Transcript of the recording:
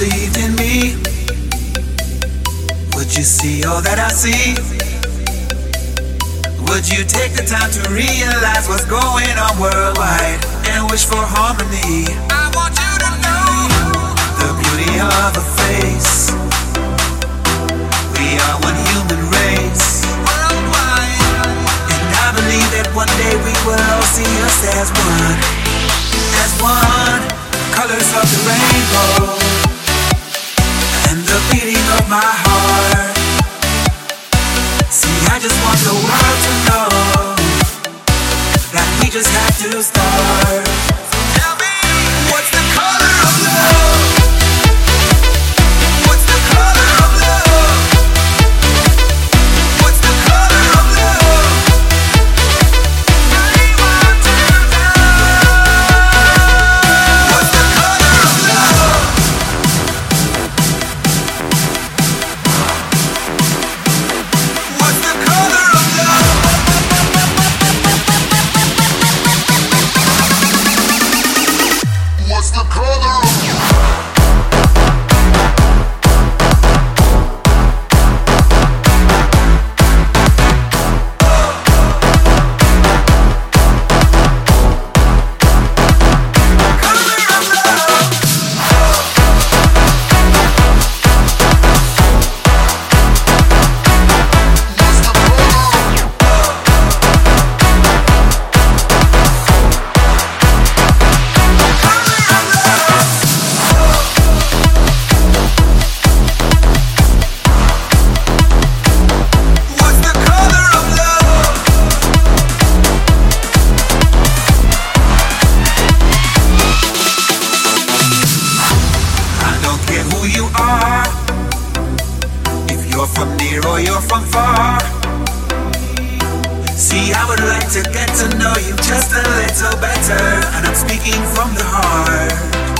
believed in me, would you see all that I see? Would you take the time to realize what's going on worldwide and wish for harmony? The beating of my heart. See, I just want the world to know that we just have to start. You're from far. See, I would like to get to know you just a little better, and I'm speaking from the heart.